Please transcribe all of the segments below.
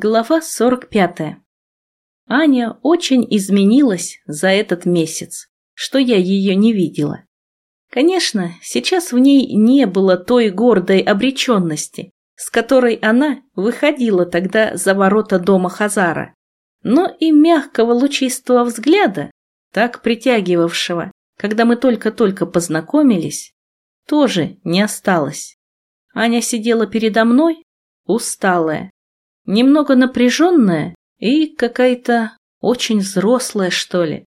Глава 45. Аня очень изменилась за этот месяц, что я ее не видела. Конечно, сейчас в ней не было той гордой обреченности, с которой она выходила тогда за ворота дома Хазара, но и мягкого лучистого взгляда, так притягивавшего, когда мы только-только познакомились, тоже не осталось. Аня сидела передо мной, усталая, немного напряженная и какая-то очень взрослая, что ли.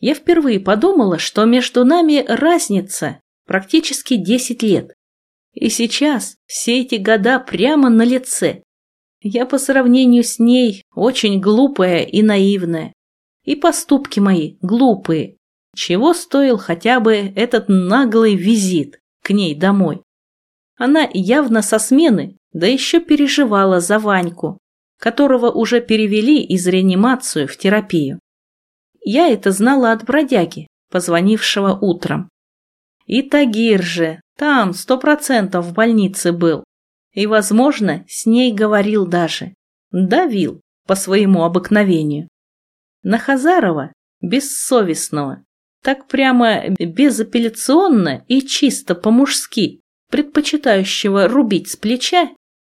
Я впервые подумала, что между нами разница практически 10 лет. И сейчас все эти года прямо на лице. Я по сравнению с ней очень глупая и наивная. И поступки мои глупые. Чего стоил хотя бы этот наглый визит к ней домой? Она явно со смены да еще переживала за Ваньку, которого уже перевели из реанимацию в терапию. Я это знала от бродяги, позвонившего утром. И Тагир же там сто процентов в больнице был. И, возможно, с ней говорил даже. Давил по своему обыкновению. На Хазарова, бессовестного, так прямо безапелляционно и чисто по-мужски, предпочитающего рубить с плеча,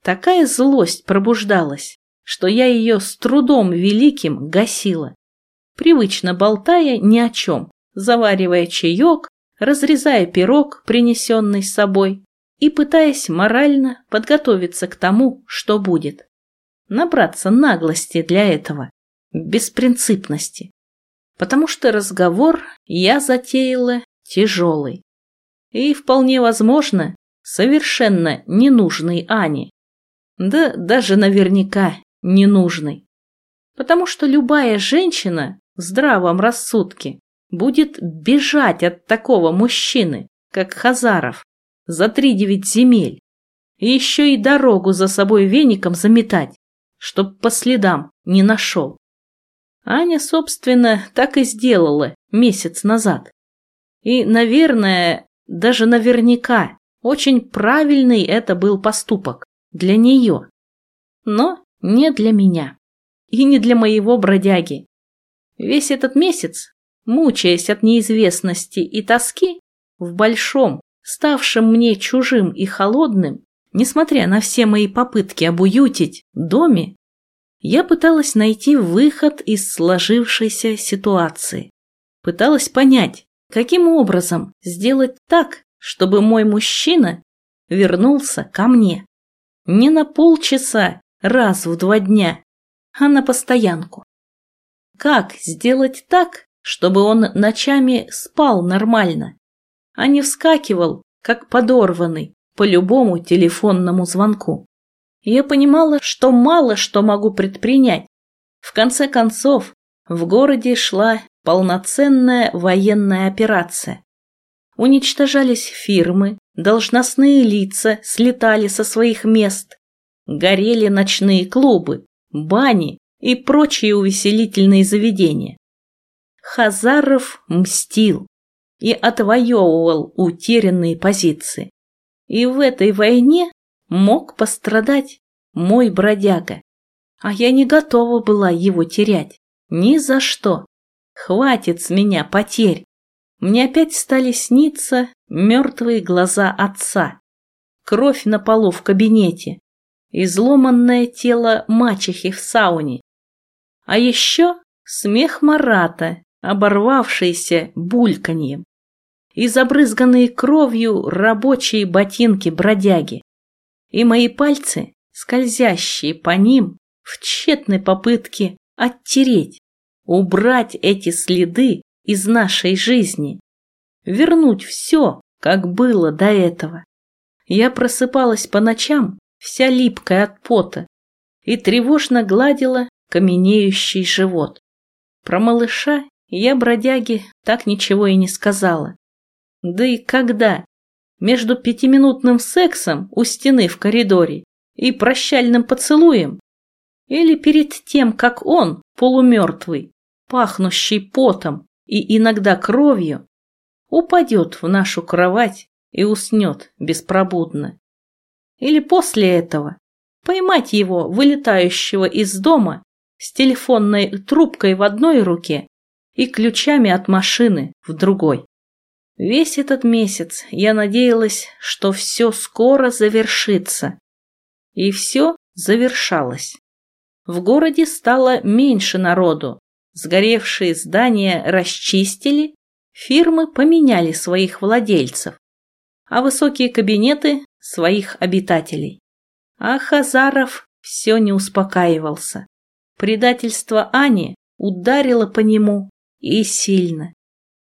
Такая злость пробуждалась, что я ее с трудом великим гасила, привычно болтая ни о чем, заваривая чаек, разрезая пирог, принесенный с собой, и пытаясь морально подготовиться к тому, что будет. Набраться наглости для этого, беспринципности. Потому что разговор я затеяла тяжелый. И, вполне возможно, совершенно ненужный Ане. Да даже наверняка ненужный. Потому что любая женщина в здравом рассудке будет бежать от такого мужчины, как Хазаров, за три девять земель, и еще и дорогу за собой веником заметать, чтоб по следам не нашел. Аня, собственно, так и сделала месяц назад. И, наверное, даже наверняка, очень правильный это был поступок. Для нее. Но не для меня. И не для моего бродяги. Весь этот месяц, мучаясь от неизвестности и тоски, в большом, ставшем мне чужим и холодным, несмотря на все мои попытки обуютить, доме, я пыталась найти выход из сложившейся ситуации. Пыталась понять, каким образом сделать так, чтобы мой мужчина вернулся ко мне. Не на полчаса, раз в два дня, а на постоянку. Как сделать так, чтобы он ночами спал нормально, а не вскакивал, как подорванный, по любому телефонному звонку? Я понимала, что мало что могу предпринять. В конце концов, в городе шла полноценная военная операция. Уничтожались фирмы, должностные лица слетали со своих мест, горели ночные клубы, бани и прочие увеселительные заведения. Хазаров мстил и отвоевывал утерянные позиции. И в этой войне мог пострадать мой бродяга. А я не готова была его терять. Ни за что. Хватит с меня потерь. Мне опять стали сниться мертвые глаза отца, кровь на полу в кабинете, изломанное тело мачехи в сауне, а еще смех Марата, оборвавшийся бульканьем, и забрызганные кровью рабочие ботинки бродяги, и мои пальцы, скользящие по ним в тщетной попытке оттереть, убрать эти следы из нашей жизни. Вернуть все, как было до этого. Я просыпалась по ночам, вся липкая от пота, и тревожно гладила каменеющий живот. Про малыша я бродяге так ничего и не сказала. Да и когда? Между пятиминутным сексом у стены в коридоре и прощальным поцелуем? Или перед тем, как он, полумертвый, пахнущий потом, и иногда кровью, упадет в нашу кровать и уснет беспробудно. Или после этого, поймать его, вылетающего из дома, с телефонной трубкой в одной руке и ключами от машины в другой. Весь этот месяц я надеялась, что все скоро завершится. И все завершалось. В городе стало меньше народу, сгоревшие здания расчистили, фирмы поменяли своих владельцев, а высокие кабинеты – своих обитателей. А Хазаров все не успокаивался. Предательство Ани ударило по нему и сильно.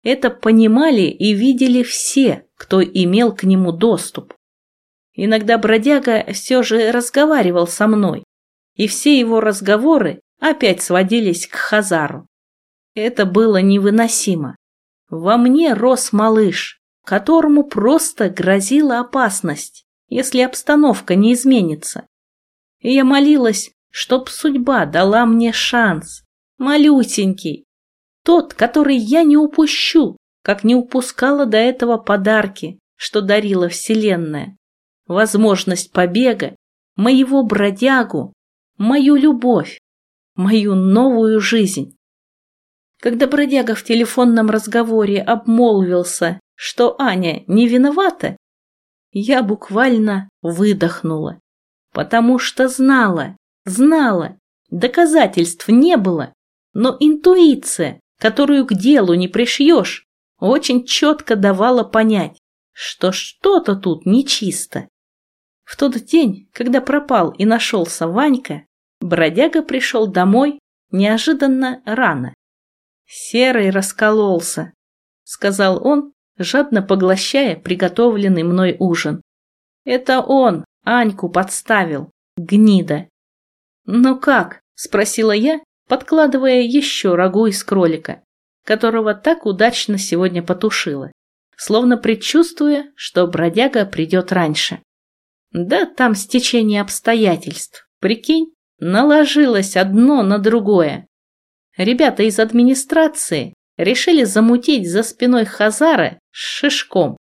Это понимали и видели все, кто имел к нему доступ. Иногда бродяга все же разговаривал со мной, и все его разговоры опять сводились к Хазару. Это было невыносимо. Во мне рос малыш, которому просто грозила опасность, если обстановка не изменится. И я молилась, чтоб судьба дала мне шанс, малюсенький, тот, который я не упущу, как не упускала до этого подарки, что дарила Вселенная. Возможность побега, моего бродягу, мою любовь, мою новую жизнь. Когда бродяга в телефонном разговоре обмолвился, что Аня не виновата, я буквально выдохнула, потому что знала, знала, доказательств не было, но интуиция, которую к делу не пришьешь, очень четко давала понять, что что-то тут нечисто. В тот день, когда пропал и нашелся Ванька, бродяга пришел домой неожиданно рано. Серый раскололся, сказал он, жадно поглощая приготовленный мной ужин. Это он Аньку подставил, гнида. Ну как? спросила я, подкладывая еще рагу из кролика, которого так удачно сегодня потушила, словно предчувствуя, что бродяга придет раньше. Да там стечение обстоятельств, прикинь, наложилось одно на другое. Ребята из администрации решили замутить за спиной Хазара с шишком,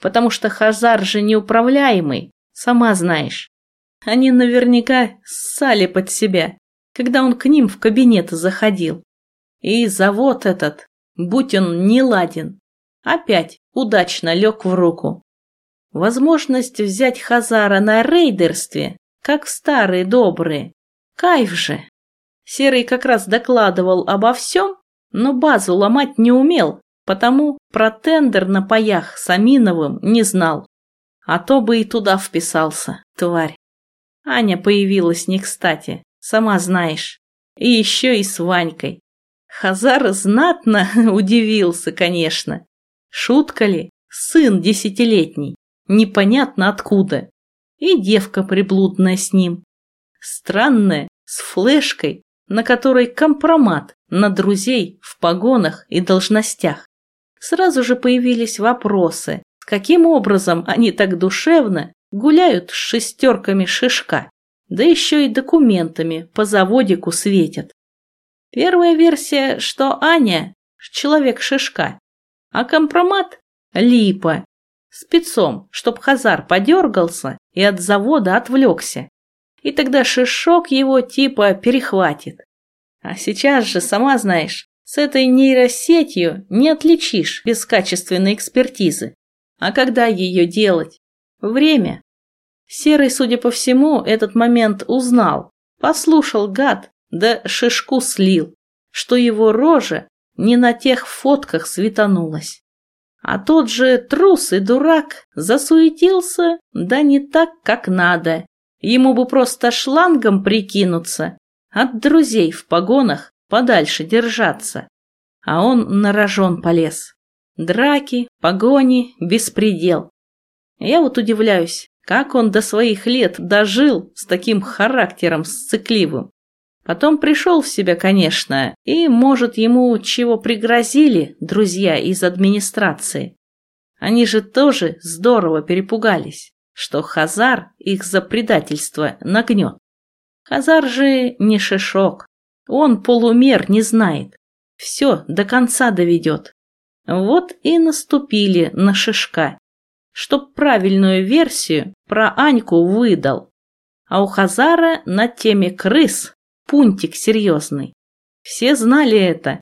потому что Хазар же неуправляемый, сама знаешь. Они наверняка ссали под себя когда он к ним в кабинет заходил. И завод этот, будь он не ладен, опять удачно лег в руку. Возможность взять Хазара на рейдерстве, как старые добрые. Кайф же. Серый как раз докладывал обо всем, но базу ломать не умел, потому про тендер на паях с Аминовым не знал. А то бы и туда вписался, тварь. Аня появилась не кстати. Сама знаешь. И еще и с Ванькой. Хазар знатно удивился, конечно. Шутка ли? Сын десятилетний. Непонятно откуда. И девка приблудная с ним. Странная, с флешкой, на которой компромат на друзей в погонах и должностях. Сразу же появились вопросы, каким образом они так душевно гуляют с шестерками шишка да еще и документами по заводику светят. Первая версия, что Аня – человек-шишка, а компромат – липа, спецом, чтоб Хазар подергался и от завода отвлекся. И тогда шишок его типа перехватит. А сейчас же, сама знаешь, с этой нейросетью не отличишь без качественной экспертизы. А когда ее делать? Время. Серый, судя по всему, этот момент узнал. Послушал гад, да шишку слил, что его рожа не на тех фотках светанулась. А тот же трус и дурак засуетился, да не так, как надо. Ему бы просто шлангом прикинуться, от друзей в погонах подальше держаться. А он на рожон полез. Драки, погони, беспредел. Я вот удивляюсь, как он до своих лет дожил с таким характером сцикливым? Потом пришел в себя, конечно, и, может, ему чего пригрозили друзья из администрации. Они же тоже здорово перепугались, что Хазар их за предательство нагнет. Хазар же не шишок, он полумер не знает, все до конца доведет. Вот и наступили на шишка чтоб правильную версию про Аньку выдал. а у Хазара на теме крыс пунктик серьезный. Все знали это.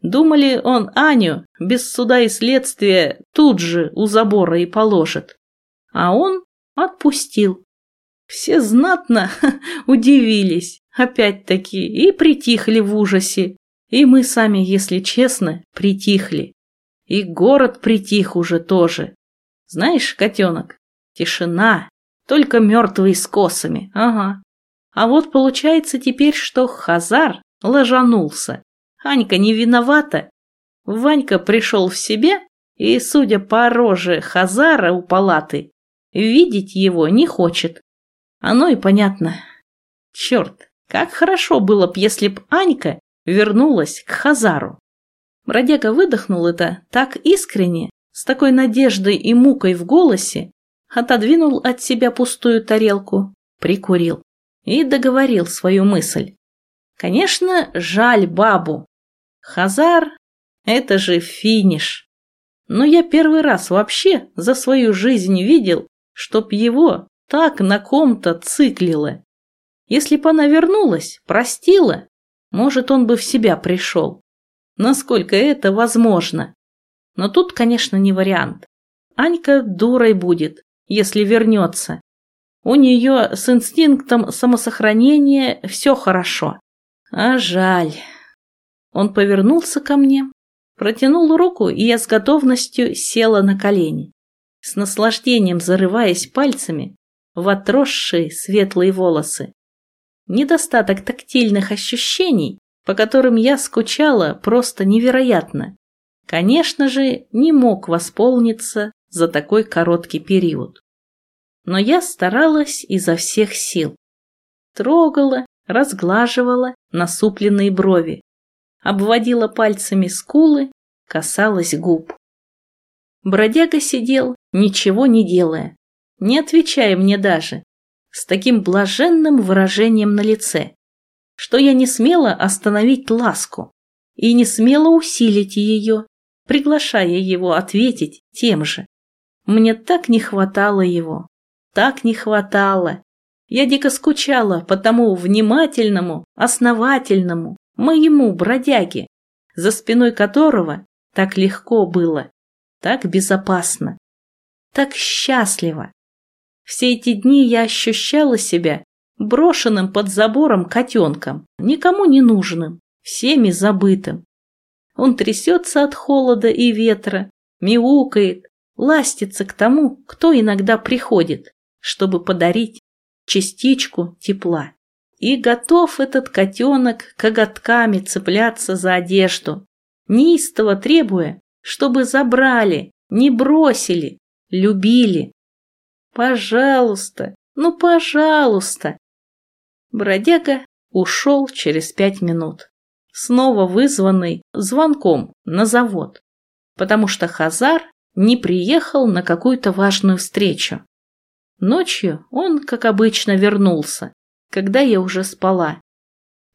Думали, он Аню без суда и следствия тут же у забора и положит. А он отпустил. Все знатно удивились, опять-таки, и притихли в ужасе. И мы сами, если честно, притихли. И город притих уже тоже. Знаешь, котенок, тишина, только мертвые с косами, ага. А вот получается теперь, что Хазар ложанулся. Анька не виновата. Ванька пришел в себя и, судя по роже Хазара у палаты, видеть его не хочет. Оно и понятно. Черт, как хорошо было б, если б Анька вернулась к Хазару. Бродяга выдохнул это так искренне, с такой надеждой и мукой в голосе, отодвинул от себя пустую тарелку, прикурил и договорил свою мысль. Конечно, жаль бабу. Хазар – это же финиш. Но я первый раз вообще за свою жизнь видел, чтоб его так на ком-то циклило. Если бы она вернулась, простила, может, он бы в себя пришел. Насколько это возможно? Но тут, конечно, не вариант. Анька дурой будет, если вернется. У нее с инстинктом самосохранения все хорошо. А жаль. Он повернулся ко мне, протянул руку, и я с готовностью села на колени, с наслаждением зарываясь пальцами в отросшие светлые волосы. Недостаток тактильных ощущений, по которым я скучала, просто невероятно. Конечно же, не мог восполниться за такой короткий период. Но я старалась изо всех сил. Трогала, разглаживала насупленные брови, обводила пальцами скулы, касалась губ. Бродяга сидел, ничего не делая, не отвечая мне даже, с таким блаженным выражением на лице, что я не смела остановить ласку и не смела усилить ее, приглашая его ответить тем же. Мне так не хватало его, так не хватало. Я дико скучала по тому внимательному, основательному, моему бродяге, за спиной которого так легко было, так безопасно, так счастливо. Все эти дни я ощущала себя брошенным под забором котенком, никому не нужным, всеми забытым. Он трясется от холода и ветра, мяукает, ластится к тому, кто иногда приходит, чтобы подарить частичку тепла. И готов этот котенок коготками цепляться за одежду, неистово требуя, чтобы забрали, не бросили, любили. Пожалуйста, ну пожалуйста. Бродяга ушел через пять минут, снова вызванный звонком на завод, потому что Хазар не приехал на какую-то важную встречу. Ночью он, как обычно, вернулся, когда я уже спала.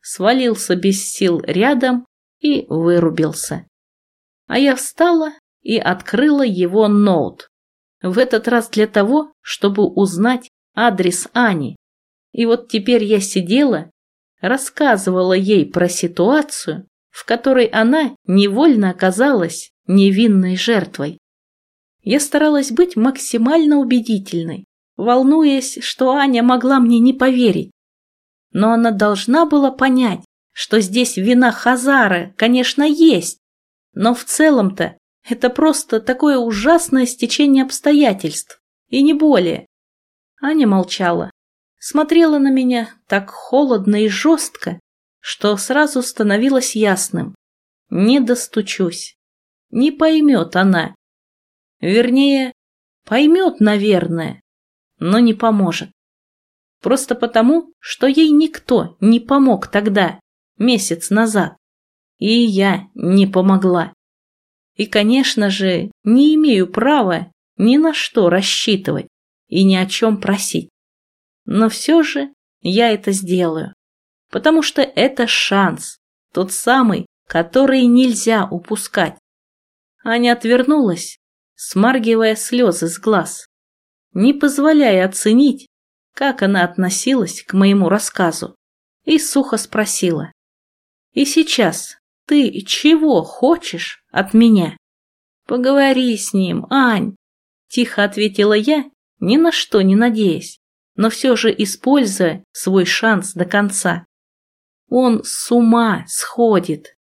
Свалился без сил рядом и вырубился. А я встала и открыла его ноут. В этот раз для того, чтобы узнать адрес Ани. И вот теперь я сидела, рассказывала ей про ситуацию, в которой она невольно оказалась невинной жертвой. Я старалась быть максимально убедительной, волнуясь, что Аня могла мне не поверить. Но она должна была понять, что здесь вина Хазара, конечно, есть, но в целом-то это просто такое ужасное стечение обстоятельств, и не более. Аня молчала, смотрела на меня так холодно и жестко, что сразу становилось ясным. Не достучусь. Не поймет она. Вернее, поймет, наверное, но не поможет. Просто потому, что ей никто не помог тогда, месяц назад. И я не помогла. И, конечно же, не имею права ни на что рассчитывать и ни о чем просить. Но все же я это сделаю, потому что это шанс, тот самый, который нельзя упускать. Аня отвернулась, смаргивая слезы с глаз, не позволяя оценить, как она относилась к моему рассказу, и сухо спросила. «И сейчас ты чего хочешь от меня?» «Поговори с ним, Ань!» Тихо ответила я, ни на что не надеясь, но все же используя свой шанс до конца. Он с ума сходит.